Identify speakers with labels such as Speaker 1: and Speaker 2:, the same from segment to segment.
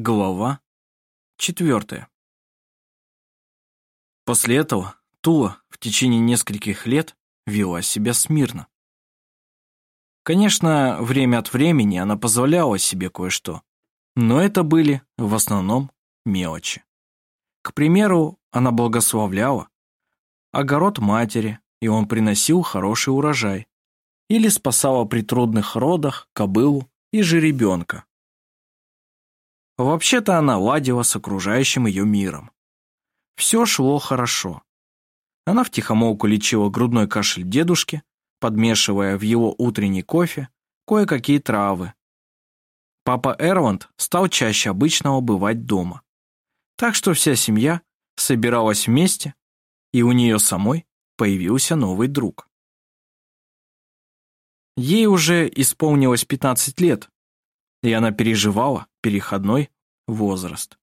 Speaker 1: Глава четвертая. После этого Тула в течение нескольких лет вела себя смирно. Конечно, время от времени она позволяла себе кое-что, но это были в основном мелочи. К примеру, она благословляла огород матери, и он приносил хороший урожай, или спасала при трудных родах кобылу и жеребенка, Вообще-то она ладила с окружающим ее миром. Все шло хорошо. Она втихомолку лечила грудной кашель дедушки, подмешивая в его утренний кофе кое-какие травы. Папа Эрланд стал чаще обычного бывать дома. Так что вся семья собиралась вместе, и у нее самой появился новый друг. Ей уже исполнилось 15 лет, и она переживала переходной возраст.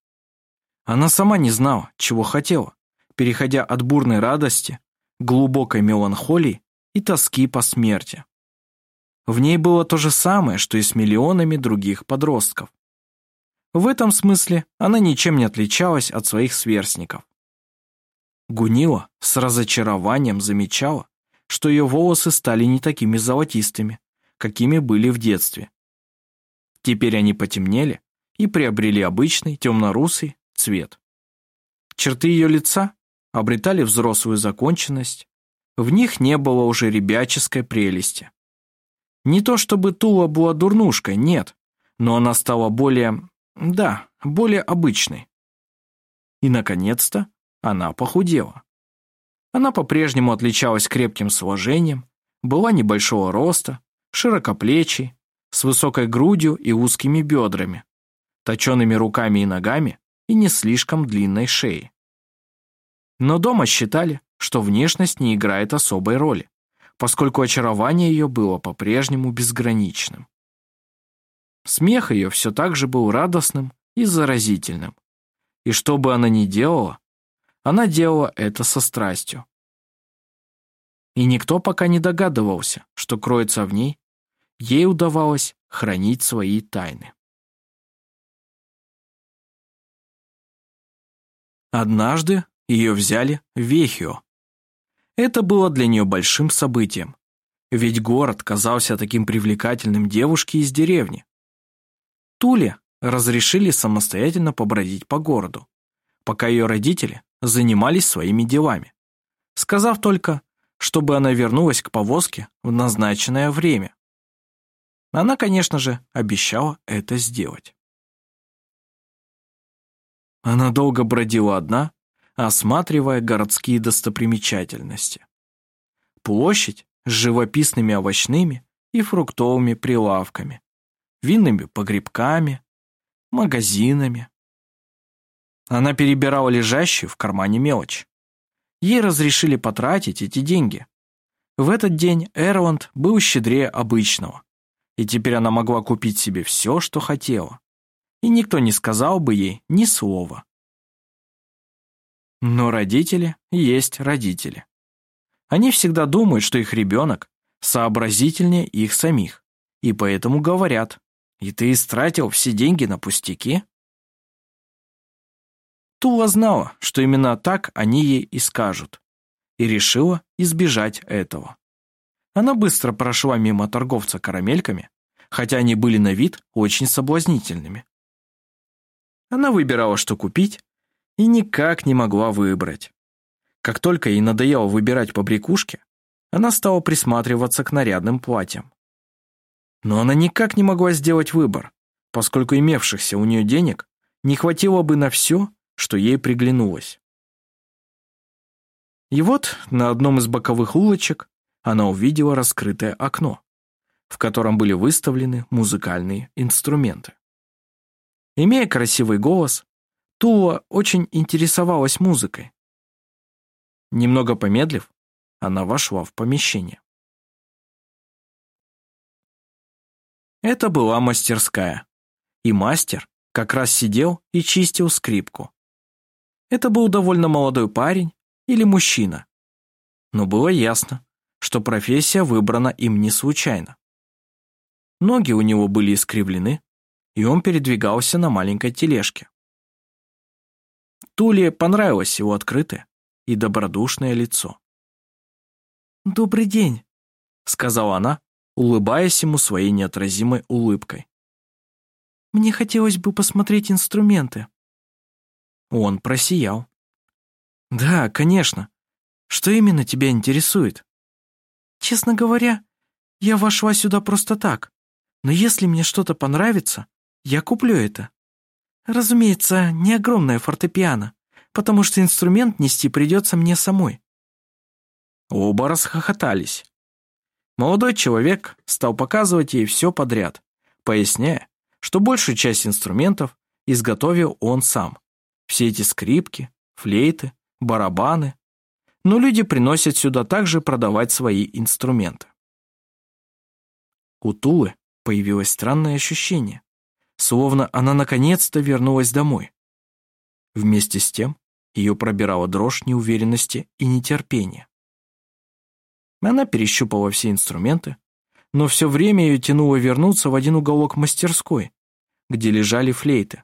Speaker 1: Она сама не знала, чего хотела, переходя от бурной радости, глубокой меланхолии и тоски по смерти. В ней было то же самое, что и с миллионами других подростков. В этом смысле она ничем не отличалась от своих сверстников. Гунила с разочарованием замечала, что ее волосы стали не такими золотистыми, какими были в детстве. Теперь они потемнели и приобрели обычный темно-русый цвет. Черты ее лица обретали взрослую законченность, в них не было уже ребяческой прелести. Не то чтобы Тула была дурнушкой, нет, но она стала более, да, более обычной. И, наконец-то, она похудела. Она по-прежнему отличалась крепким сложением, была небольшого роста, широкоплечей, с высокой грудью и узкими бедрами, точеными руками и ногами и не слишком длинной шеей. Но дома считали, что внешность не играет особой роли, поскольку очарование ее было по-прежнему безграничным. Смех ее все так же был радостным и заразительным, и что бы она ни делала, она делала это со страстью. И никто пока не догадывался, что кроется в ней ей удавалось хранить свои тайны. Однажды ее взяли в Вехио. Это было для нее большим событием, ведь город казался таким привлекательным девушке из деревни. Туле разрешили самостоятельно побродить по городу, пока ее родители занимались своими делами, сказав только, чтобы она вернулась к повозке в назначенное время. Она, конечно же, обещала это сделать. Она долго бродила одна, осматривая городские достопримечательности. Площадь с живописными овощными и фруктовыми прилавками, винными погребками, магазинами. Она перебирала лежащую в кармане мелочь. Ей разрешили потратить эти деньги. В этот день Эрланд был щедрее обычного и теперь она могла купить себе все, что хотела. И никто не сказал бы ей ни слова. Но родители есть родители. Они всегда думают, что их ребенок сообразительнее их самих, и поэтому говорят, «И ты истратил все деньги на пустяки?» Тула знала, что именно так они ей и скажут, и решила избежать этого. Она быстро прошла мимо торговца карамельками, хотя они были на вид очень соблазнительными. Она выбирала, что купить, и никак не могла выбрать. Как только ей надоело выбирать побрякушки, она стала присматриваться к нарядным платьям. Но она никак не могла сделать выбор, поскольку имевшихся у нее денег не хватило бы на все, что ей приглянулось. И вот на одном из боковых улочек она увидела раскрытое окно, в котором были выставлены музыкальные инструменты. Имея красивый голос, Тула очень интересовалась музыкой. Немного помедлив, она вошла в помещение. Это была мастерская, и мастер как раз сидел и чистил скрипку. Это был довольно молодой парень или мужчина, но было ясно, что профессия выбрана им не случайно. Ноги у него были искривлены, и он передвигался на маленькой тележке. Туле понравилось его открытое и добродушное лицо.
Speaker 2: «Добрый день», —
Speaker 1: сказала она, улыбаясь ему своей неотразимой улыбкой.
Speaker 2: «Мне хотелось бы посмотреть инструменты».
Speaker 1: Он просиял. «Да, конечно. Что именно тебя интересует?»
Speaker 2: «Честно говоря, я вошла сюда просто так. Но если мне что-то понравится, я куплю это. Разумеется, не огромное фортепиано, потому что инструмент нести придется мне самой».
Speaker 1: Оба расхохотались. Молодой человек стал показывать ей все подряд, поясняя, что большую часть инструментов изготовил он сам. Все эти скрипки, флейты, барабаны. Но люди приносят сюда также продавать свои инструменты. У Тулы появилось странное ощущение, словно она наконец-то вернулась домой. Вместе с тем ее пробирала дрожь неуверенности и нетерпения. Она перещупала все инструменты, но все время ее тянуло вернуться в один уголок мастерской, где лежали флейты.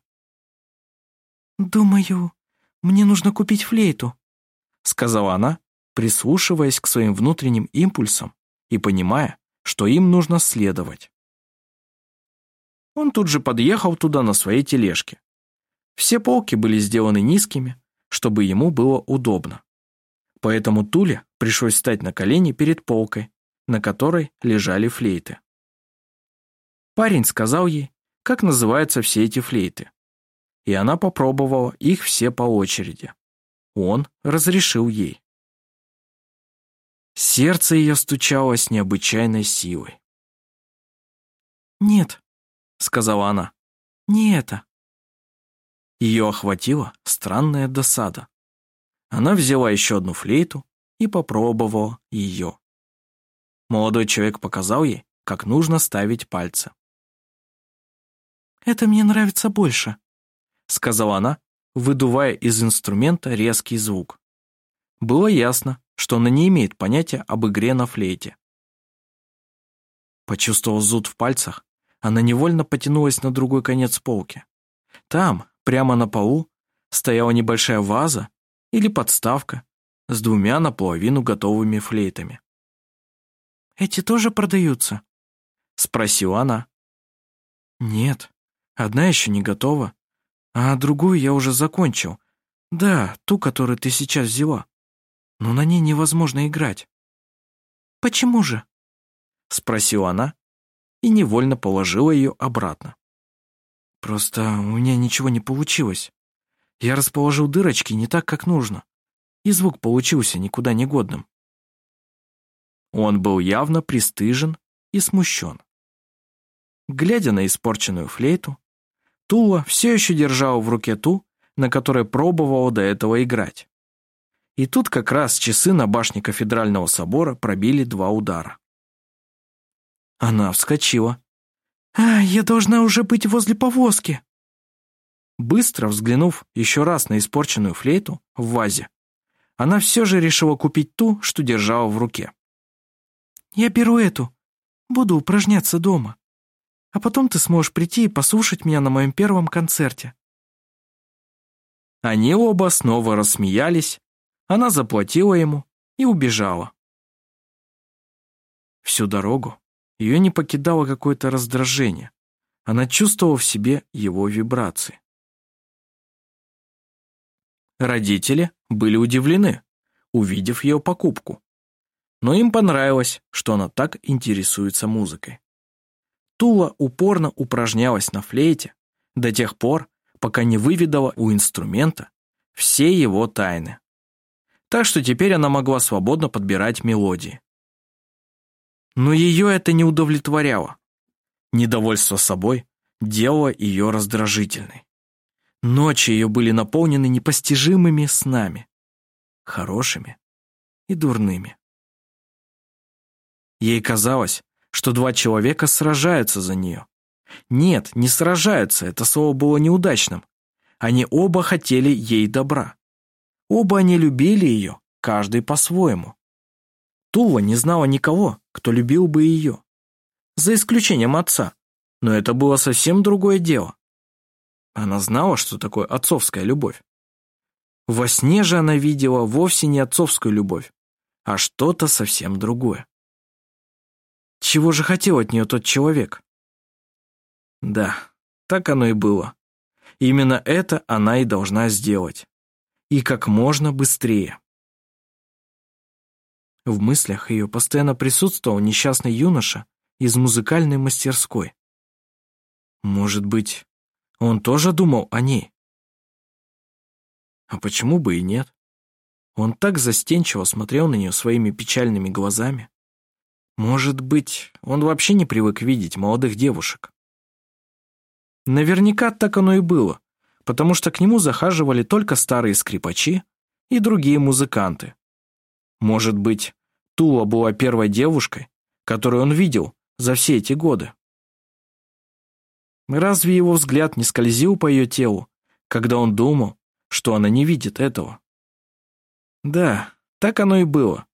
Speaker 2: «Думаю, мне нужно купить флейту», —
Speaker 1: сказала она, прислушиваясь к своим внутренним импульсам и понимая, что им нужно следовать. Он тут же подъехал туда на своей тележке. Все полки были сделаны низкими, чтобы ему было удобно. Поэтому Туле пришлось встать на колени перед полкой, на которой лежали флейты. Парень сказал ей, как называются все эти флейты. И она попробовала их все по очереди. Он разрешил ей. Сердце ее стучало с необычайной силой.
Speaker 2: «Нет», — сказала
Speaker 1: она, —
Speaker 2: «не это».
Speaker 1: Ее охватила странная досада. Она взяла еще одну флейту и попробовала ее. Молодой человек показал ей, как нужно ставить пальцы.
Speaker 2: «Это мне нравится больше», —
Speaker 1: сказала она, выдувая из инструмента резкий звук. Было ясно, что она не имеет понятия об игре на флейте. Почувствовав зуд в пальцах, она невольно потянулась на другой конец полки. Там, прямо на полу, стояла небольшая ваза или подставка с двумя наполовину готовыми флейтами.
Speaker 2: «Эти тоже продаются?»
Speaker 1: — спросила она. «Нет, одна еще не готова, а другую я уже закончил. Да, ту, которую ты сейчас взяла. Но на ней невозможно играть».
Speaker 2: «Почему же?»
Speaker 1: — спросила она и невольно положила ее обратно. «Просто у меня ничего не получилось. Я расположил дырочки не так, как нужно, и звук получился никуда не годным. Он был явно пристыжен и смущен. Глядя на испорченную флейту, Тула все еще держала в руке ту, на которой пробовала до этого играть. И тут как раз часы на башне кафедрального собора пробили два удара. Она вскочила.
Speaker 2: «А, я должна уже быть возле повозки!»
Speaker 1: Быстро взглянув еще раз на испорченную флейту в вазе, она все же решила купить ту, что держала в руке.
Speaker 2: «Я беру эту. Буду упражняться дома. А потом ты сможешь прийти и послушать меня на моем первом концерте».
Speaker 1: Они оба снова рассмеялись, она заплатила ему и убежала. Всю дорогу ее не покидало какое-то раздражение. Она чувствовала в себе его вибрации. Родители были удивлены, увидев ее покупку. Но им понравилось, что она так интересуется музыкой. Тула упорно упражнялась на флейте до тех пор, пока не выведала у инструмента все его тайны. Так что теперь она могла свободно подбирать мелодии. Но ее это не удовлетворяло. Недовольство собой делало ее раздражительной. Ночи ее были наполнены непостижимыми снами, хорошими и дурными. Ей казалось, что два человека сражаются за нее. Нет, не сражаются, это слово было неудачным. Они оба хотели ей добра. Оба они любили ее, каждый по-своему. Тула не знала никого, кто любил бы ее. За исключением отца, Но это было совсем другое дело. Она знала, что такое отцовская любовь. Во сне же она видела вовсе не отцовскую любовь, а что-то совсем другое. Чего же хотел от нее тот человек? Да, так оно и было. Именно это она и должна сделать. И как можно быстрее. В мыслях ее постоянно присутствовал несчастный юноша из музыкальной мастерской. Может быть, он тоже думал о ней? А почему бы и нет? Он так застенчиво смотрел на нее своими печальными глазами. Может быть, он вообще не привык видеть молодых девушек. Наверняка так оно и было, потому что к нему захаживали только старые скрипачи и другие музыканты. Может быть, Тула была первой девушкой, которую он видел за все эти годы. Разве его взгляд не скользил по ее телу, когда он думал, что она не видит этого. Да, так оно и было.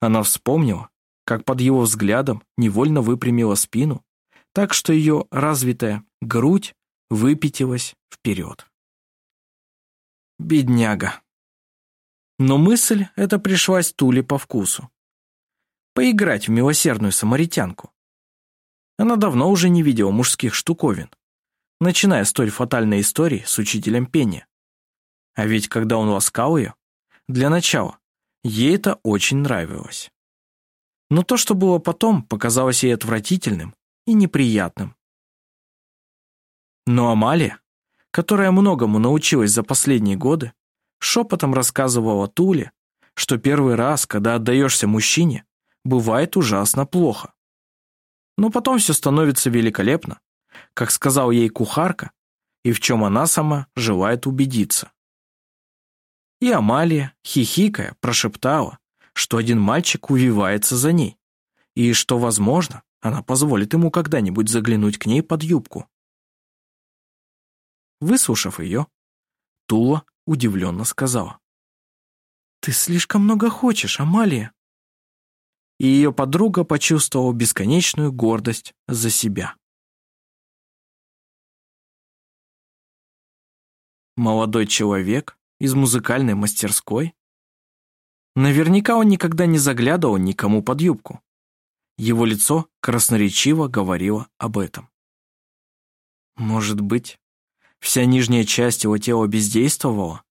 Speaker 1: Она вспомнила, как под его взглядом невольно выпрямила спину, так что ее развитая грудь выпятилась вперед. Бедняга. Но мысль эта пришлась Туле по вкусу. Поиграть в милосердную самаритянку. Она давно уже не видела мужских штуковин, начиная с той фатальной истории с учителем пения. А ведь когда он ласкал ее, для начала, ей это очень нравилось. Но то, что было потом, показалось ей отвратительным и неприятным. Но Амалия, которая многому научилась за последние годы, шепотом рассказывала Туле, что первый раз, когда отдаешься мужчине, бывает ужасно плохо. Но потом все становится великолепно, как сказал ей кухарка, и в чем она сама желает убедиться. И Амалия, хихикая, прошептала, что один мальчик увивается за ней, и что, возможно, она позволит ему когда-нибудь заглянуть к ней под юбку. Выслушав ее, Тула удивленно сказала. «Ты слишком много хочешь, Амалия». И ее подруга почувствовала бесконечную гордость за себя. Молодой человек из музыкальной мастерской? Наверняка он никогда не заглядывал никому под юбку. Его лицо красноречиво говорило об этом. Может быть, вся нижняя часть его тела бездействовала?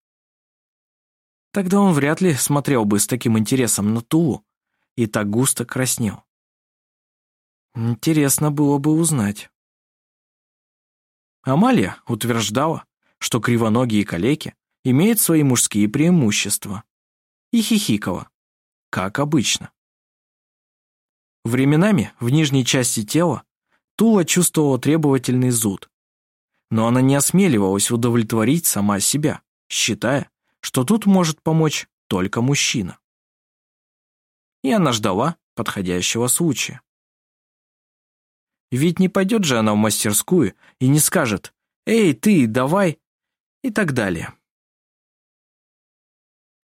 Speaker 1: Тогда он вряд ли смотрел бы с таким интересом на Тулу и так густо краснел. Интересно было бы узнать. Амалия утверждала, что кривоногие калеки имеет свои мужские преимущества. И хихикала, как обычно. Временами в нижней части тела Тула чувствовала требовательный зуд, но она не осмеливалась удовлетворить сама себя, считая, что тут может помочь только мужчина. И она ждала подходящего случая. Ведь не пойдет же она в мастерскую и не скажет «Эй, ты, давай!» и так далее.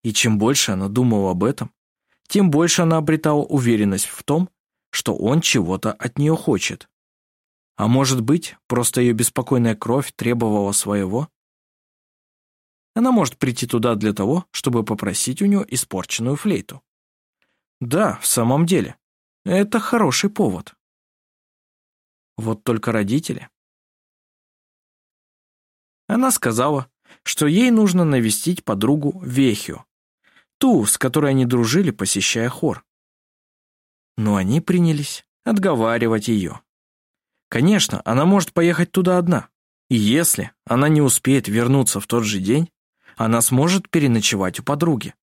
Speaker 1: И чем больше она думала об этом, тем больше она обретала уверенность в том, что он чего-то от нее хочет. А может быть, просто ее беспокойная кровь требовала своего? Она может прийти туда для того, чтобы попросить у нее испорченную флейту. Да, в самом деле, это хороший повод. Вот только родители. Она сказала, что ей нужно навестить подругу Вехио, ту, с которой они дружили, посещая хор. Но они принялись отговаривать ее. Конечно, она может поехать туда одна. И если она не успеет вернуться в тот же день, она сможет переночевать у подруги.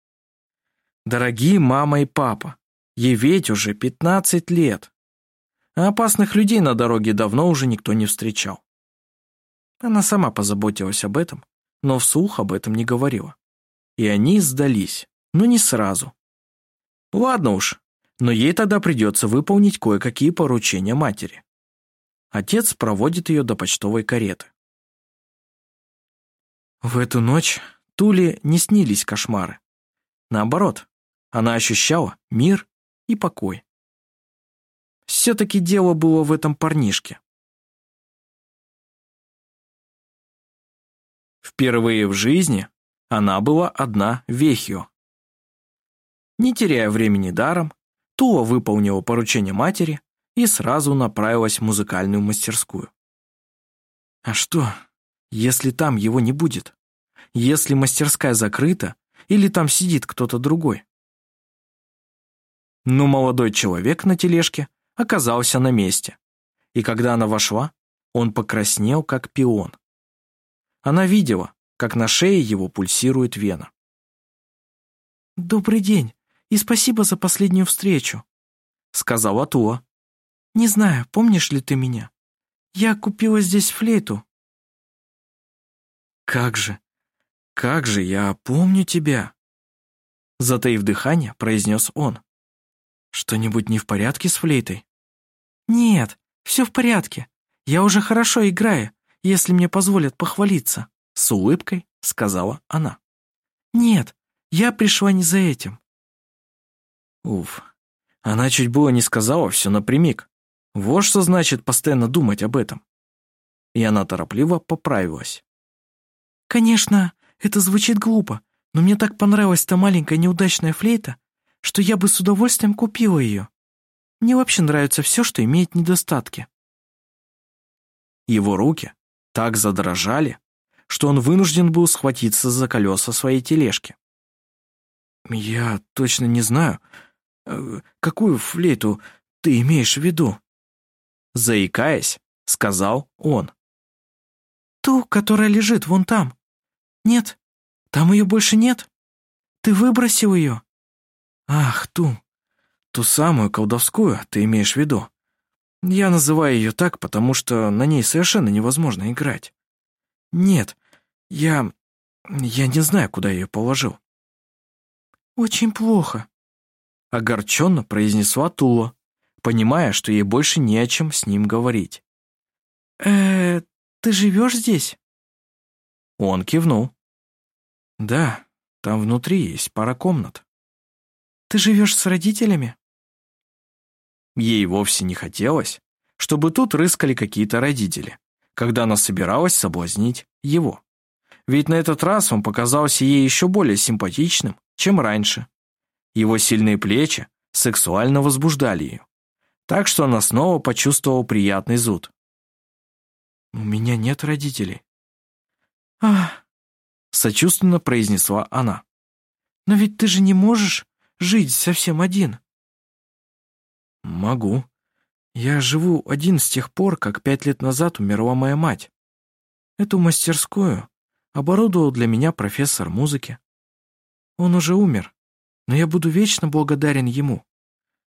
Speaker 1: Дорогие мама и папа, ей ведь уже 15 лет. А опасных людей на дороге давно уже никто не встречал. Она сама позаботилась об этом, но вслух об этом не говорила. И они сдались но не сразу. Ладно уж, но ей тогда придется выполнить кое-какие поручения матери. Отец проводит ее до почтовой кареты. В эту ночь Туле не снились кошмары. Наоборот, она ощущала мир и покой. Все-таки дело было в этом парнишке. Впервые в жизни она была одна в Вехио. Не теряя времени даром, Тула выполнила поручение матери и сразу направилась в музыкальную мастерскую. А что, если там его не будет? Если мастерская закрыта или там сидит кто-то другой? Но молодой человек на тележке оказался на месте, и когда она вошла, он покраснел, как пион. Она видела, как на шее его пульсирует вена.
Speaker 2: «Добрый день и спасибо за последнюю встречу», — сказала Туа. «Не знаю, помнишь ли ты меня? Я купила здесь флейту».
Speaker 1: «Как же, как же, я помню тебя!» Затаив дыхание, произнес он. «Что-нибудь не в порядке с флейтой?»
Speaker 2: «Нет, все в порядке. Я уже хорошо играю, если мне позволят похвалиться»,
Speaker 1: с улыбкой сказала она.
Speaker 2: «Нет, я пришла не за этим».
Speaker 1: Уф, она чуть было не сказала все напрямик. Вот что значит постоянно думать об этом. И она торопливо поправилась.
Speaker 2: «Конечно, это звучит глупо, но мне так понравилась та маленькая неудачная флейта, что я бы с удовольствием купила ее. Мне вообще нравится все, что имеет недостатки».
Speaker 1: Его руки так задрожали, что он вынужден был схватиться за колеса своей тележки. «Я точно не знаю, э, какую флейту ты имеешь в виду?» Заикаясь, сказал он.
Speaker 2: «Ту, которая лежит вон там. Нет, там ее больше нет. Ты выбросил ее».
Speaker 1: «Ах, ту, ту самую колдовскую ты имеешь в виду. Я называю ее так, потому что на ней совершенно невозможно играть. Нет, я... я не знаю, куда ее положил».
Speaker 2: «Очень плохо», —
Speaker 1: огорченно произнесла Тула, понимая, что ей больше не о чем с ним говорить.
Speaker 2: э ты живешь здесь?»
Speaker 1: Он кивнул. «Да, там внутри есть пара комнат».
Speaker 2: «Ты живешь с родителями?»
Speaker 1: Ей вовсе не хотелось, чтобы тут рыскали какие-то родители, когда она собиралась соблазнить его. Ведь на этот раз он показался ей еще более симпатичным, чем раньше. Его сильные плечи сексуально возбуждали ее, так что она снова почувствовала приятный зуд. «У меня нет родителей».
Speaker 2: «Ах!»
Speaker 1: — сочувственно произнесла она.
Speaker 2: «Но ведь ты же не можешь жить совсем один».
Speaker 1: «Могу. Я живу один с тех пор, как пять лет назад умерла моя мать. Эту мастерскую оборудовал для меня профессор музыки. Он уже умер, но я буду вечно благодарен ему.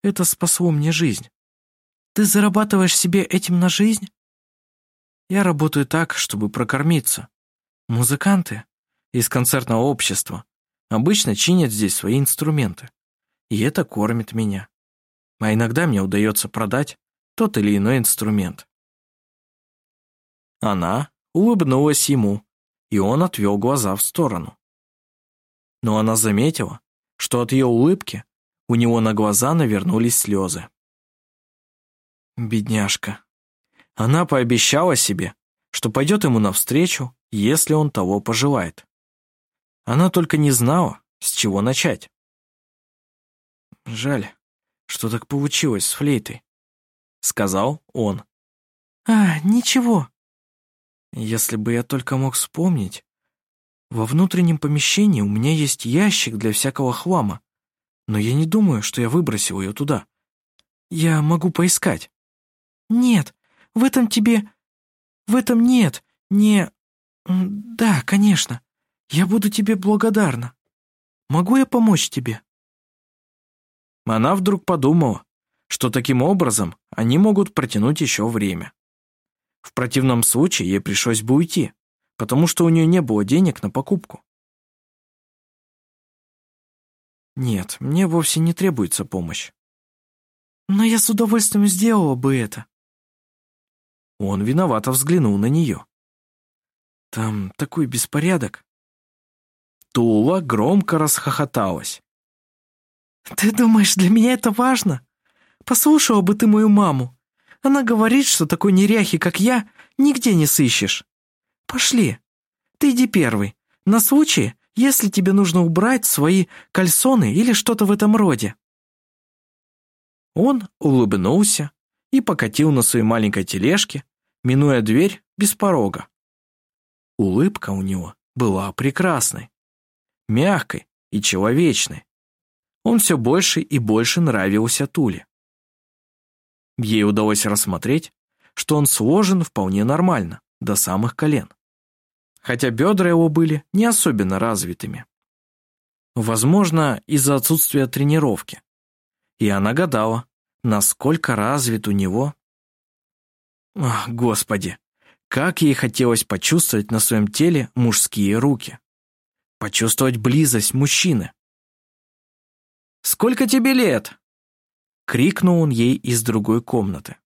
Speaker 1: Это спасло мне жизнь.
Speaker 2: Ты зарабатываешь себе этим на жизнь?
Speaker 1: Я работаю так, чтобы прокормиться. Музыканты из концертного общества обычно чинят здесь свои инструменты, и это кормит меня а иногда мне удается продать тот или иной инструмент. Она улыбнулась ему, и он отвел глаза в сторону. Но она заметила, что от ее улыбки у него на глаза навернулись слезы. Бедняжка. Она пообещала себе, что пойдет ему навстречу, если он того пожелает. Она только не знала, с чего начать. Жаль, что так получилось с флейтой», — сказал он.
Speaker 2: «А, ничего».
Speaker 1: «Если бы я только мог вспомнить. Во внутреннем помещении у меня есть ящик для всякого хлама, но я не думаю, что я выбросил ее туда. Я могу поискать».
Speaker 2: «Нет, в этом тебе... В этом нет, не... Да, конечно. Я буду тебе благодарна. Могу я помочь тебе?»
Speaker 1: Она вдруг подумала, что таким образом они могут протянуть еще время. В противном случае ей пришлось бы уйти, потому что у нее не было денег на покупку. Нет, мне вовсе не требуется помощь.
Speaker 2: Но я с удовольствием сделала бы это.
Speaker 1: Он виновато взглянул на нее. Там такой беспорядок. Тула громко расхохоталась.
Speaker 2: «Ты думаешь, для меня это важно? Послушала бы ты мою маму. Она говорит, что такой неряхи, как я, нигде не сыщешь. Пошли. Ты иди первый, на случай, если тебе нужно убрать свои кальсоны или что-то в этом роде».
Speaker 1: Он улыбнулся и покатил на своей маленькой тележке, минуя дверь без порога. Улыбка у него была прекрасной, мягкой и человечной. Он все больше и больше нравился Туле. Ей удалось рассмотреть, что он сложен вполне нормально, до самых колен. Хотя бедра его были не особенно развитыми. Возможно, из-за отсутствия тренировки. И она гадала, насколько развит у него... Ах, господи, как ей хотелось почувствовать на своем теле мужские руки. Почувствовать близость мужчины. «Сколько тебе лет?» Крикнул он ей из другой комнаты.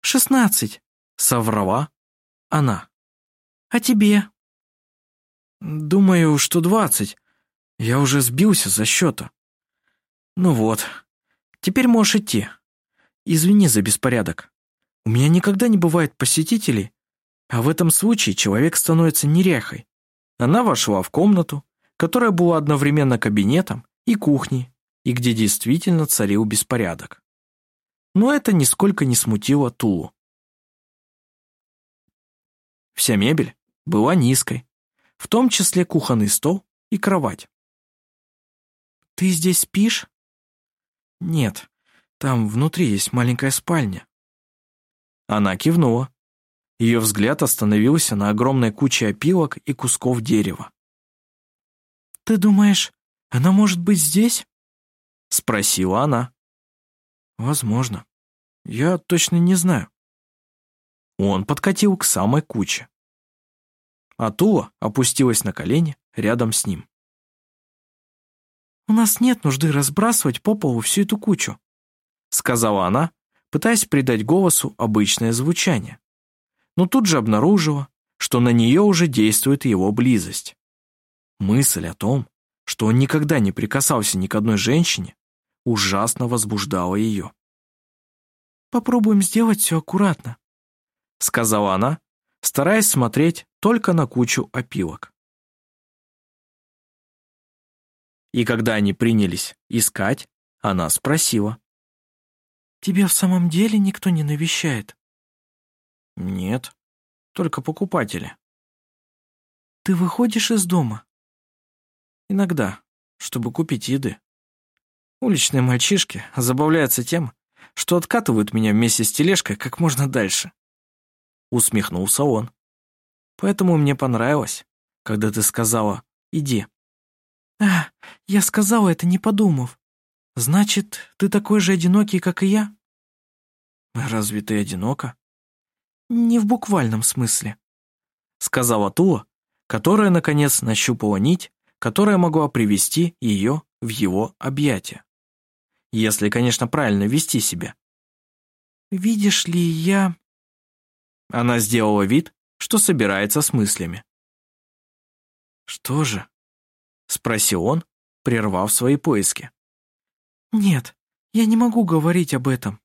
Speaker 2: «Шестнадцать», — соврала она. «А тебе?»
Speaker 1: «Думаю, что двадцать. Я уже сбился за счета». «Ну вот, теперь можешь идти. Извини за беспорядок. У меня никогда не бывает посетителей, а в этом случае человек становится неряхой. Она вошла в комнату, которая была одновременно кабинетом и кухней, и где действительно царил беспорядок. Но это нисколько не смутило Тулу. Вся мебель была низкой, в том числе кухонный стол и кровать.
Speaker 2: «Ты здесь спишь?»
Speaker 1: «Нет, там внутри есть маленькая спальня». Она кивнула. Ее взгляд остановился на огромной куче опилок и кусков дерева.
Speaker 2: «Ты думаешь, она может быть здесь?»
Speaker 1: Спросила она. «Возможно. Я точно не знаю». Он подкатил к самой куче. Атула опустилась на колени рядом с ним.
Speaker 2: «У нас нет нужды разбрасывать по полу всю эту кучу»,
Speaker 1: сказала она, пытаясь придать голосу обычное звучание. Но тут же обнаружила, что на нее уже действует его близость. Мысль о том, что он никогда не прикасался ни к одной женщине, ужасно возбуждала ее.
Speaker 2: «Попробуем сделать все аккуратно»,
Speaker 1: сказала она, стараясь смотреть только на кучу опилок. И когда они принялись искать, она спросила.
Speaker 2: Тебя в самом деле никто не навещает?»
Speaker 1: «Нет, только покупатели».
Speaker 2: «Ты выходишь из дома?»
Speaker 1: «Иногда, чтобы купить еды. Уличные мальчишки забавляются тем, что откатывают меня вместе с тележкой как можно дальше». Усмехнулся он. «Поэтому мне понравилось, когда ты сказала «иди».
Speaker 2: «А, я сказала это, не подумав. Значит, ты такой же одинокий, как и я?
Speaker 1: Разве ты одинока?
Speaker 2: Не в буквальном смысле,
Speaker 1: сказала Тула, которая, наконец, нащупала нить, которая могла привести ее в его объятия. Если, конечно, правильно вести себя.
Speaker 2: Видишь ли, я...
Speaker 1: Она сделала вид, что собирается с мыслями. «Что же?» — спросил он, прервав свои поиски.
Speaker 2: «Нет, я не могу говорить об этом».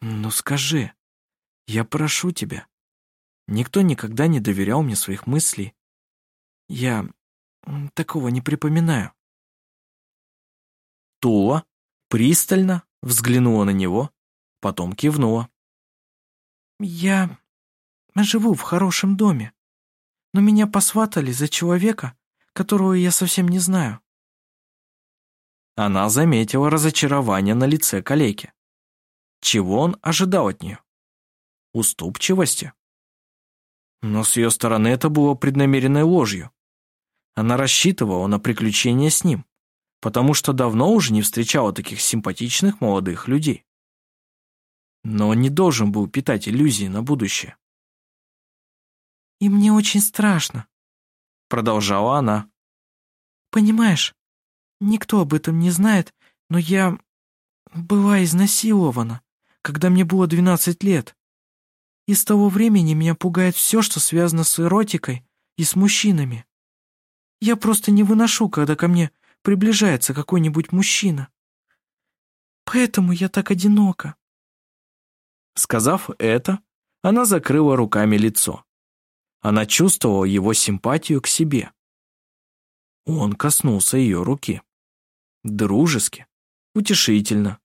Speaker 1: «Ну скажи, я прошу тебя. Никто никогда не доверял мне своих мыслей. Я такого не припоминаю». Тула пристально взглянула на него, потом кивнула.
Speaker 2: «Я живу в хорошем доме, но меня посватали за человека, которого я совсем не знаю.
Speaker 1: Она заметила разочарование на лице калеки. Чего он ожидал от нее? Уступчивости? Но с ее стороны это было преднамеренной ложью. Она рассчитывала на приключения с ним, потому что давно уже не встречала таких симпатичных молодых людей. Но он не должен был питать иллюзии на будущее.
Speaker 2: «И мне очень страшно», —
Speaker 1: продолжала она.
Speaker 2: «Понимаешь, Никто об этом не знает, но я была изнасилована, когда мне было 12 лет. И с того времени меня пугает все, что связано с эротикой и с мужчинами. Я просто не выношу, когда ко мне приближается какой-нибудь мужчина. Поэтому я так одинока.
Speaker 1: Сказав это, она закрыла руками лицо. Она чувствовала его симпатию к себе. Он коснулся ее руки. Дружески, утешительно.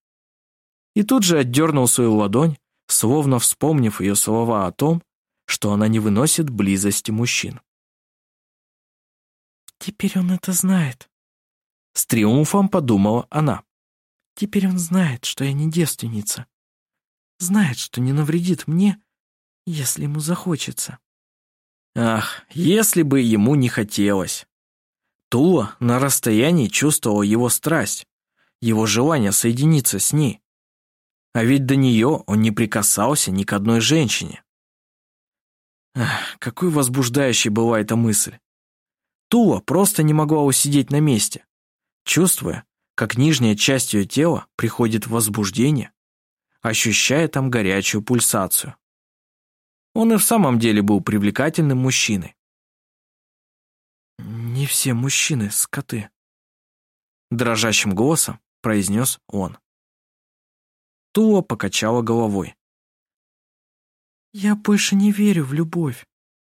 Speaker 1: И тут же отдернул свою ладонь, словно вспомнив ее слова о том, что она не выносит близости мужчин.
Speaker 2: «Теперь он это знает», —
Speaker 1: с триумфом подумала она.
Speaker 2: «Теперь он знает, что я не девственница. Знает, что не навредит мне, если ему захочется».
Speaker 1: Ах, если бы ему не хотелось. Тула на расстоянии чувствовала его страсть, его желание соединиться с ней. А ведь до нее он не прикасался ни к одной женщине. Ах, какой возбуждающей была эта мысль. Тула просто не могла усидеть на месте, чувствуя, как нижняя часть ее тела приходит в возбуждение, ощущая там горячую пульсацию. Он и в самом деле был привлекательным мужчиной.
Speaker 2: «Не все мужчины — скоты», —
Speaker 1: дрожащим голосом произнес он. Тула покачала головой.
Speaker 2: «Я больше не верю в любовь»,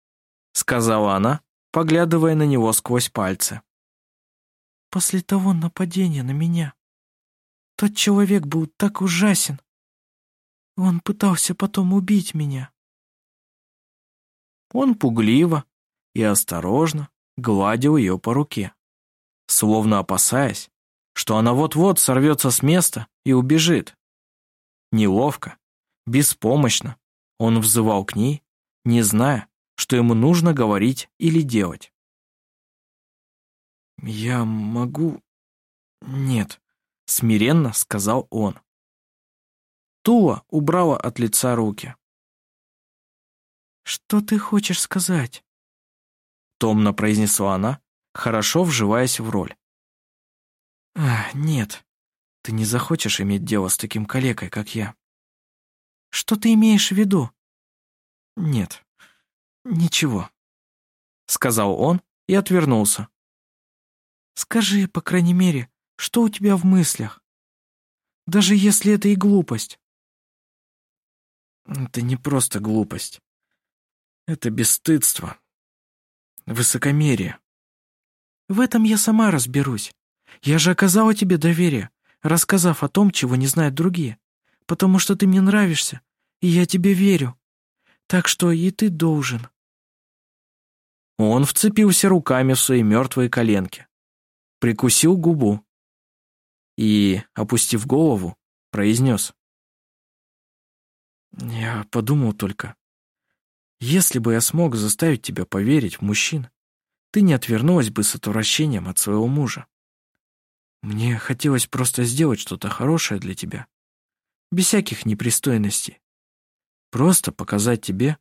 Speaker 2: —
Speaker 1: сказала она, поглядывая на него сквозь пальцы.
Speaker 2: «После того нападения на меня тот человек был так ужасен. Он пытался потом убить меня.
Speaker 1: Он пугливо и осторожно гладил ее по руке, словно опасаясь, что она вот-вот сорвется с места и убежит. Неловко, беспомощно он взывал к ней, не зная, что ему нужно говорить или делать.
Speaker 2: «Я могу...»
Speaker 1: «Нет», — смиренно сказал он. Тула убрала от лица руки.
Speaker 2: «Что ты хочешь сказать?»
Speaker 1: Томно произнесла она, хорошо вживаясь в роль.
Speaker 2: «А, нет, ты не захочешь иметь дело с таким калекой, как я». «Что ты имеешь в виду?»
Speaker 1: «Нет, ничего», — сказал он и отвернулся.
Speaker 2: «Скажи, по крайней мере, что у тебя в мыслях? Даже если это и глупость».
Speaker 1: «Это не просто глупость. Это бесстыдство. Высокомерие.
Speaker 2: В этом я сама разберусь. Я же оказала тебе доверие, рассказав о том, чего не знают другие, потому что ты мне нравишься, и я тебе верю. Так что и ты должен.
Speaker 1: Он вцепился руками в свои мертвые коленки, прикусил губу и, опустив голову, произнес. «Я подумал только, если бы я смог заставить тебя поверить в мужчин, ты не отвернулась бы с отвращением от своего мужа. Мне хотелось просто сделать что-то хорошее для тебя, без всяких непристойностей. Просто показать тебе,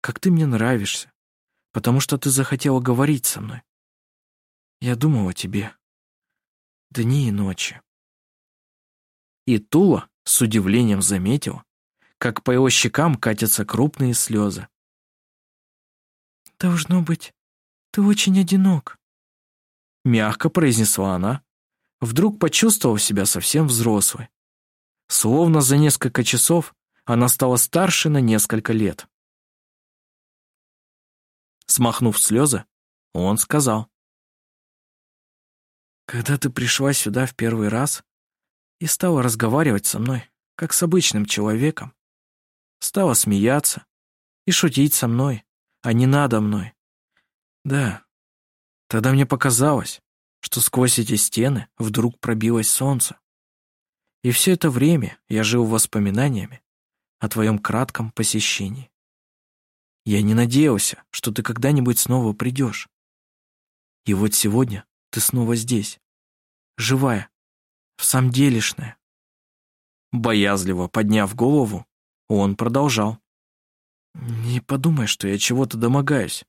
Speaker 1: как ты мне нравишься, потому что ты захотела говорить со мной. Я думал о тебе дни и ночи. И Тула с удивлением заметила, как по его щекам катятся крупные слезы.
Speaker 2: «Должно быть, ты очень одинок», —
Speaker 1: мягко произнесла она, вдруг почувствовав себя совсем взрослой. Словно за несколько часов она стала старше на несколько лет. Смахнув слезы, он сказал. «Когда ты пришла сюда в первый раз и стала разговаривать со мной, как с обычным человеком, стала смеяться и шутить со мной, а не надо мной. Да, тогда мне показалось, что сквозь эти стены вдруг пробилось солнце. И все это время я жил воспоминаниями о твоем кратком посещении. Я не надеялся, что ты когда-нибудь снова придешь. И вот сегодня ты снова здесь, живая, в самом делешная. Боязливо подняв голову, он продолжал. Не подумай, что я чего-то домогаюсь.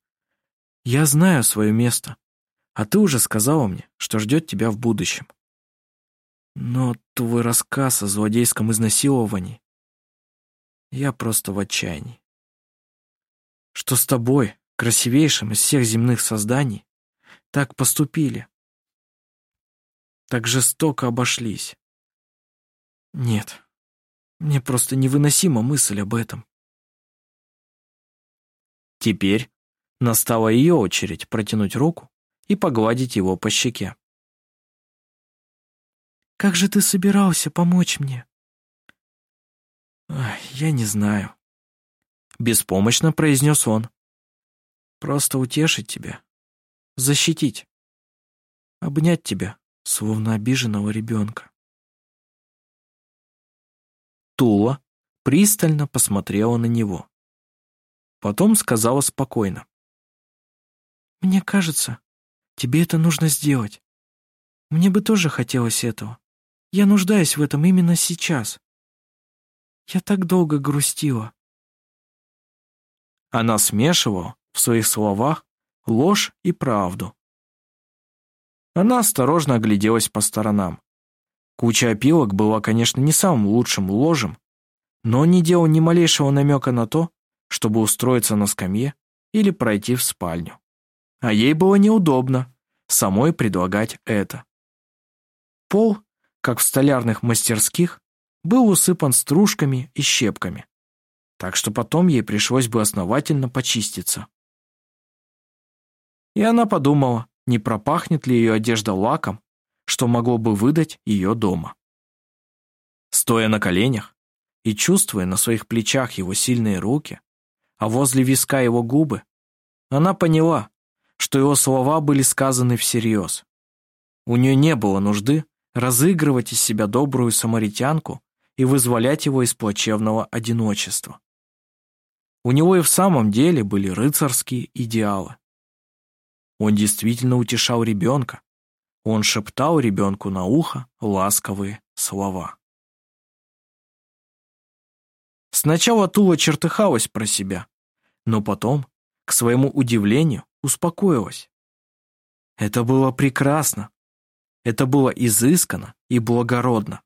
Speaker 1: Я знаю свое место, а ты уже сказала мне, что ждет тебя в будущем. Но твой рассказ о злодейском изнасиловании... Я просто в отчаянии. Что с тобой, красивейшим из всех земных созданий, так поступили. Так жестоко обошлись. Нет, мне просто невыносима мысль об этом. Теперь, Настала ее очередь протянуть руку и погладить его по щеке.
Speaker 2: «Как же ты собирался помочь мне?»
Speaker 1: «Я не знаю», — беспомощно произнес он. «Просто утешить тебя, защитить, обнять тебя, словно обиженного ребенка». Тула пристально посмотрела на него. Потом сказала спокойно.
Speaker 2: «Мне кажется, тебе это нужно сделать. Мне бы тоже хотелось этого. Я нуждаюсь в этом именно сейчас. Я так долго грустила».
Speaker 1: Она смешивала в своих словах ложь и правду. Она осторожно огляделась по сторонам. Куча опилок была, конечно, не самым лучшим ложем, но не делал ни малейшего намека на то, чтобы устроиться на скамье или пройти в спальню. А ей было неудобно самой предлагать это. Пол, как в столярных мастерских, был усыпан стружками и щепками, так что потом ей пришлось бы основательно почиститься. И она подумала, не пропахнет ли ее одежда лаком что могло бы выдать ее дома. Стоя на коленях и чувствуя на своих плечах его сильные руки, а возле виска его губы, она поняла, что его слова были сказаны всерьез. У нее не было нужды разыгрывать из себя добрую самаритянку и вызволять его из плачевного одиночества. У него и в самом деле были рыцарские идеалы. Он действительно утешал ребенка, он шептал ребенку на ухо ласковые слова. Сначала Тула чертыхалась про себя, но потом, к своему удивлению, успокоилась. Это было прекрасно. Это было изысканно и благородно.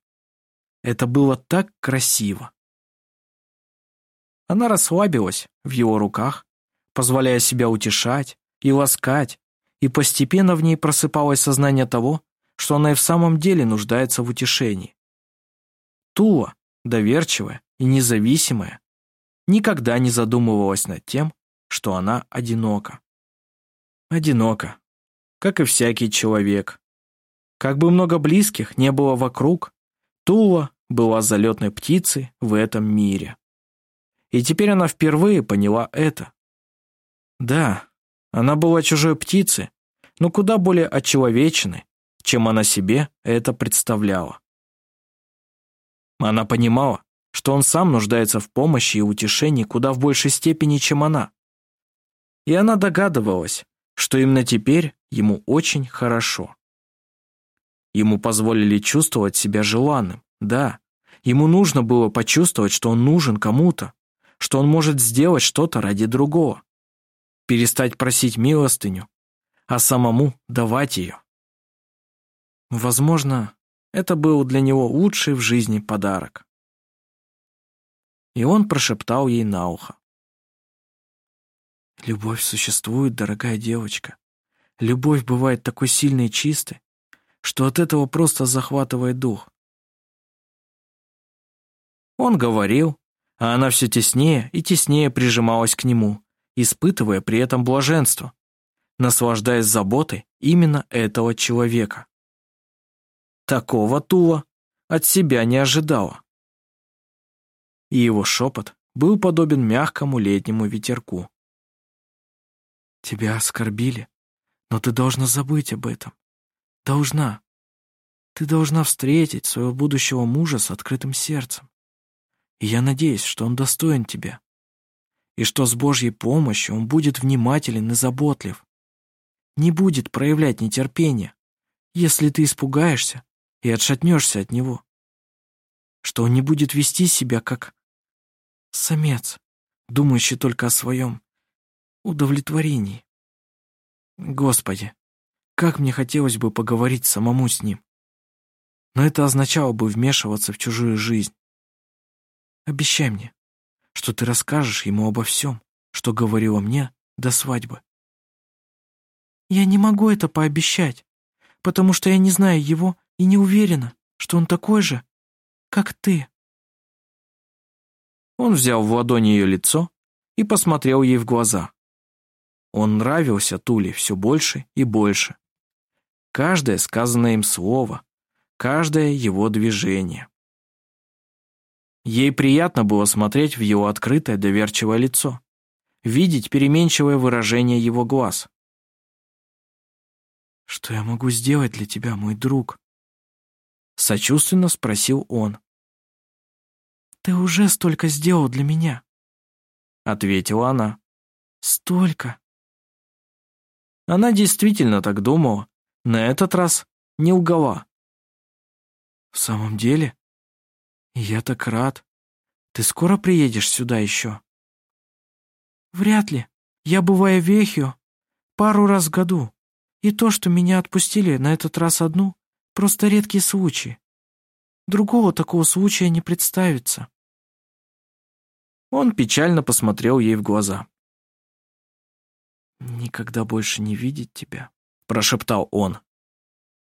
Speaker 1: Это было так красиво. Она расслабилась в его руках, позволяя себя утешать и ласкать, и постепенно в ней просыпалось сознание того, что она и в самом деле нуждается в утешении. Тула, доверчивая и независимая, никогда не задумывалась над тем, что она одинока. Одинока, как и всякий человек. Как бы много близких не было вокруг, Тула была залетной птицей в этом мире. И теперь она впервые поняла это. Да, она была чужой птицей, но куда более очеловеченной, чем она себе это представляла. Она понимала, что он сам нуждается в помощи и утешении куда в большей степени, чем она. И она догадывалась, что именно теперь ему очень хорошо. Ему позволили чувствовать себя желанным, да. Ему нужно было почувствовать, что он нужен кому-то, что он может сделать что-то ради другого перестать просить милостыню, а самому давать ее. Возможно, это был для него лучший в жизни подарок. И он прошептал ей на ухо. «Любовь существует, дорогая девочка. Любовь бывает такой сильной и чистой, что от этого просто захватывает дух». Он говорил, а она все теснее и теснее прижималась к нему, испытывая при этом блаженство, наслаждаясь заботой именно этого человека. Такого Тула от себя не ожидала. И его шепот был подобен мягкому летнему ветерку. «Тебя оскорбили, но ты должна забыть об этом. Должна. Ты должна встретить своего будущего мужа с открытым сердцем. И я надеюсь, что он достоин тебя и что с Божьей помощью он будет внимателен и заботлив. Не будет проявлять нетерпения, если ты испугаешься и отшатнешься от него. Что он не будет вести себя как самец, думающий только о своем удовлетворении. Господи, как мне хотелось бы поговорить самому с ним. Но это означало бы вмешиваться в чужую жизнь. Обещай мне, что ты расскажешь ему обо всем, что говорила мне до свадьбы. Я не могу это пообещать, потому что я не знаю его и не уверена, что он такой же, как ты. Он взял в ладони ее лицо и посмотрел ей в глаза. Он нравился Туле все больше и больше. Каждое сказанное им слово, каждое его движение. Ей приятно было смотреть в его открытое доверчивое лицо, видеть переменчивое выражение его глаз.
Speaker 2: «Что я могу сделать для тебя, мой друг?»
Speaker 1: Сочувственно спросил он.
Speaker 2: «Ты уже столько сделал для меня», —
Speaker 1: ответила она.
Speaker 2: «Столько».
Speaker 1: Она действительно так думала, на этот раз не лгала.
Speaker 2: «В самом деле? Я так рад. Ты скоро приедешь сюда еще?» «Вряд ли. Я бываю в Эхио пару раз в году. И то, что меня отпустили на этот раз одну, просто редкий случай. Другого такого случая не представится».
Speaker 1: Он печально посмотрел ей в глаза.
Speaker 2: «Никогда больше не видеть тебя», —
Speaker 1: прошептал он.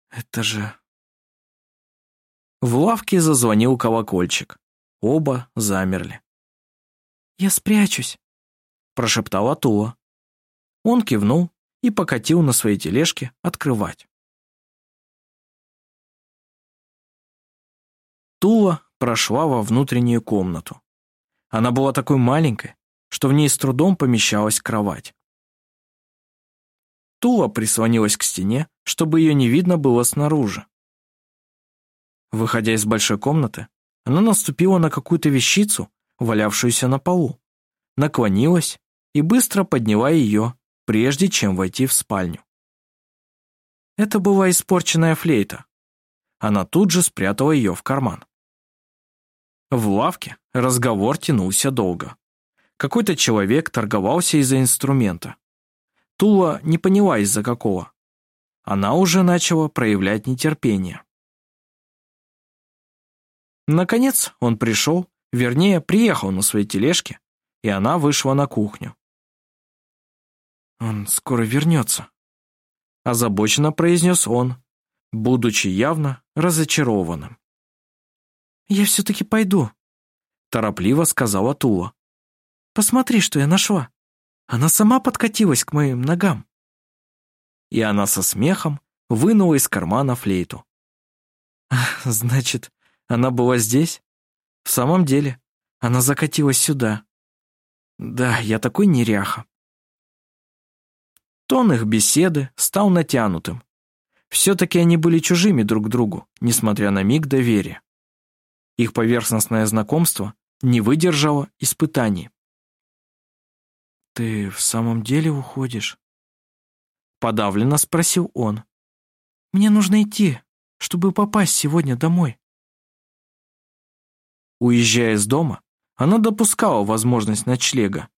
Speaker 2: «Это же...»
Speaker 1: В лавке зазвонил колокольчик. Оба замерли.
Speaker 2: «Я спрячусь», —
Speaker 1: прошептала Тула. Он кивнул и покатил на своей тележке открывать. Тула прошла во внутреннюю комнату. Она была такой маленькой, что в ней с трудом помещалась кровать. Тула прислонилась к стене, чтобы ее не видно было снаружи. Выходя из большой комнаты, она наступила на какую-то вещицу, валявшуюся на полу, наклонилась и быстро подняла ее, прежде чем войти в спальню. Это была испорченная флейта. Она тут же спрятала ее в карман. В лавке разговор тянулся долго. Какой-то человек торговался из-за инструмента. Тула не поняла, из-за какого. Она уже начала проявлять нетерпение. Наконец он пришел, вернее, приехал на своей тележке, и она вышла на кухню.
Speaker 2: «Он скоро вернется», —
Speaker 1: озабоченно произнес он, будучи явно разочарованным.
Speaker 2: «Я все-таки пойду», — торопливо сказала Тула. «Посмотри, что я нашла». Она сама подкатилась к моим ногам.
Speaker 1: И она со смехом вынула из кармана флейту.
Speaker 2: Значит, она была здесь? В самом деле, она закатилась сюда. Да, я такой неряха.
Speaker 1: Тон их беседы стал натянутым. Все-таки они были чужими друг другу, несмотря на миг доверия. Их поверхностное знакомство не выдержало испытаний.
Speaker 2: «Ты в самом деле уходишь?»
Speaker 1: Подавленно спросил он.
Speaker 2: «Мне нужно идти, чтобы попасть сегодня домой».
Speaker 1: Уезжая из дома, она допускала возможность ночлега,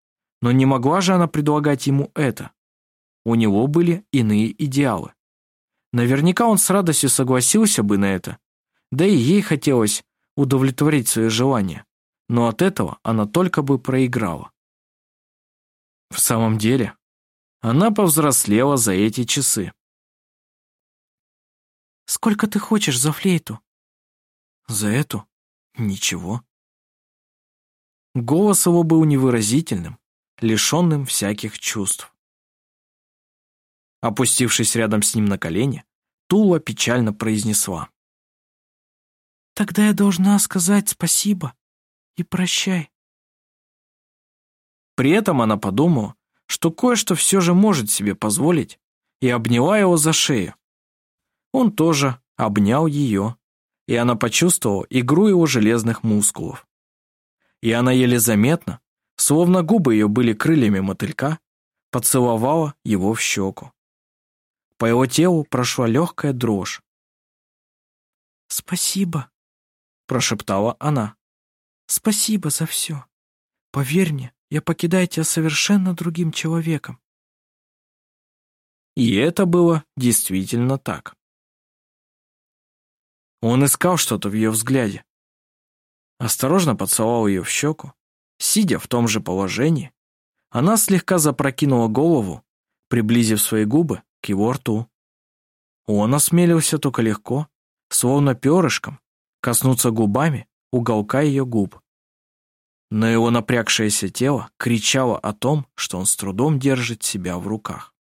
Speaker 1: но не могла же она предлагать ему это. У него были иные идеалы. Наверняка он с радостью согласился бы на это, да и ей хотелось удовлетворить свои желания, но от этого она только бы проиграла. В самом деле, она повзрослела за эти часы.
Speaker 2: «Сколько ты хочешь за флейту?»
Speaker 1: «За эту? Ничего». Голос его был невыразительным, лишенным всяких чувств. Опустившись рядом с ним на колени, Тула печально произнесла.
Speaker 2: «Тогда я должна сказать спасибо и прощай».
Speaker 1: При этом она подумала, что кое-что все же может себе позволить, и обняла его за шею. Он тоже обнял ее, и она почувствовала игру его железных мускулов. И она еле заметно, словно губы ее были крыльями мотылька, поцеловала его в щеку. По его телу прошла легкая дрожь.
Speaker 2: «Спасибо», —
Speaker 1: прошептала она.
Speaker 2: «Спасибо за все. Поверь мне, я покидаю тебя совершенно другим человеком.
Speaker 1: И это было действительно так. Он искал что-то в ее взгляде. Осторожно поцеловал ее в щеку. Сидя в том же положении, она слегка запрокинула голову, приблизив свои губы к его рту. Он осмелился только легко, словно перышком, коснуться губами уголка ее губ. но его напрягшееся тело кричало о том, что он с трудом держит себя в руках.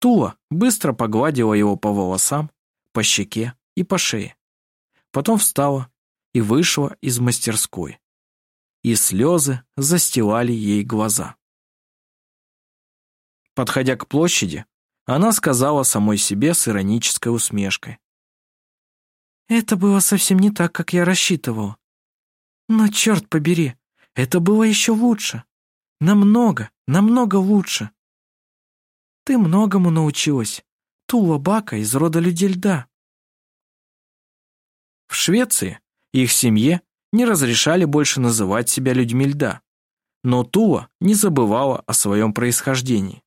Speaker 1: Тула быстро погладила его по волосам, по щеке и по шее. Потом встала и вышла из мастерской. И слезы застилали ей глаза. Подходя к площади, она сказала самой себе с иронической усмешкой.
Speaker 2: «Это было совсем не так, как я рассчитывала. Но черт побери, это было еще лучше. Намного, намного лучше. Ты многому научилась. Тула Бака из рода людей льда.
Speaker 1: В Швеции их семье не разрешали больше называть себя людьми льда. Но Тула не забывала о своем происхождении.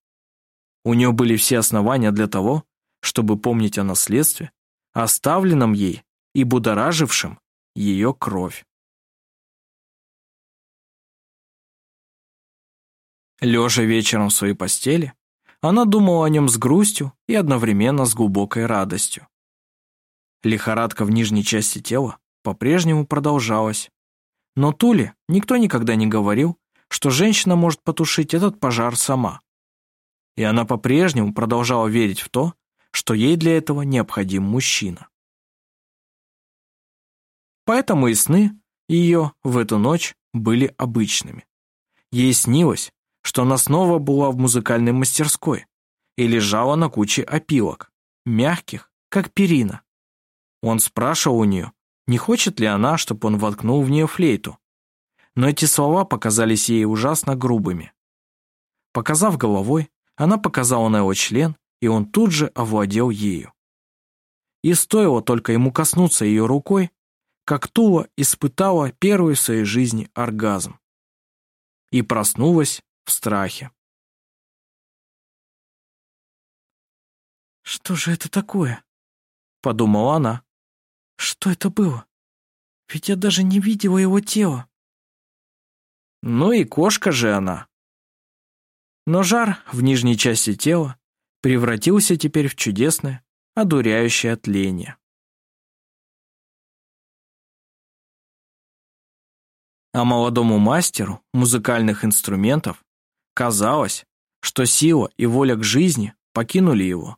Speaker 1: У нее были все основания для того, чтобы помнить о наследстве, оставленном ей и будоражившем ее кровь. Лежа вечером в своей постели, она думала о нем с грустью и одновременно с глубокой радостью. Лихорадка в нижней части тела по-прежнему продолжалась. Но Туле никто никогда не говорил, что женщина может потушить этот пожар сама. И она по-прежнему продолжала верить в то, что ей для этого необходим мужчина. Поэтому и сны ее в эту ночь были обычными. Ей снилось, что она снова была в музыкальной мастерской и лежала на куче опилок, мягких, как перина. Он спрашивал у нее, не хочет ли она, чтобы он воткнул в нее флейту. Но эти слова показались ей ужасно грубыми. Показав головой, она показала на его член, и он тут же овладел ею. И стоило только ему коснуться ее рукой, как Тула испытала первый в своей жизни оргазм. И проснулась в страхе.
Speaker 2: «Что же это такое?»
Speaker 1: — подумала она.
Speaker 2: «Что это было? Ведь я даже не видела его тела».
Speaker 1: Ну и кошка же она. Но жар в нижней части тела превратился теперь в чудесное, одуряющее тление. А молодому мастеру музыкальных инструментов Казалось, что сила и воля к жизни покинули его.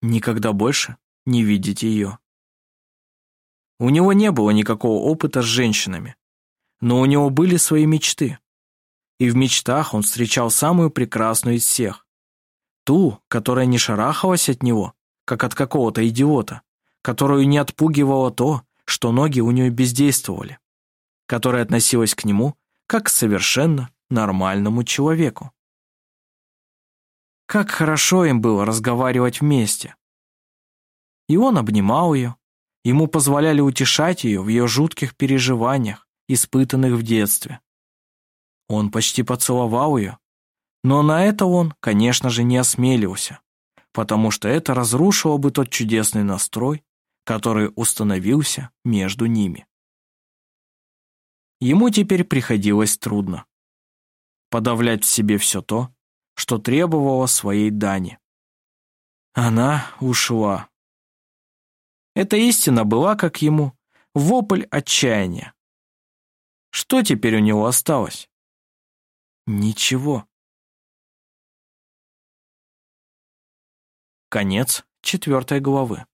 Speaker 1: Никогда больше не видеть ее. У него не было никакого опыта с женщинами, но у него были свои мечты. И в мечтах он встречал самую прекрасную из всех. Ту, которая не шарахалась от него, как от какого-то идиота, которую не отпугивало то, что ноги у нее бездействовали, которая относилась к нему как к совершенно нормальному человеку. Как хорошо им было разговаривать вместе. И он обнимал ее, ему позволяли утешать ее в ее жутких переживаниях, испытанных в детстве. Он почти поцеловал ее, но на это он, конечно же, не осмелился, потому что это разрушило бы тот чудесный настрой, который установился между ними. Ему теперь приходилось трудно подавлять в себе все то, что требовало своей дани. Она ушла. Эта истина была, как ему, вопль отчаяния. Что теперь у него осталось? Ничего. Конец четвертой главы.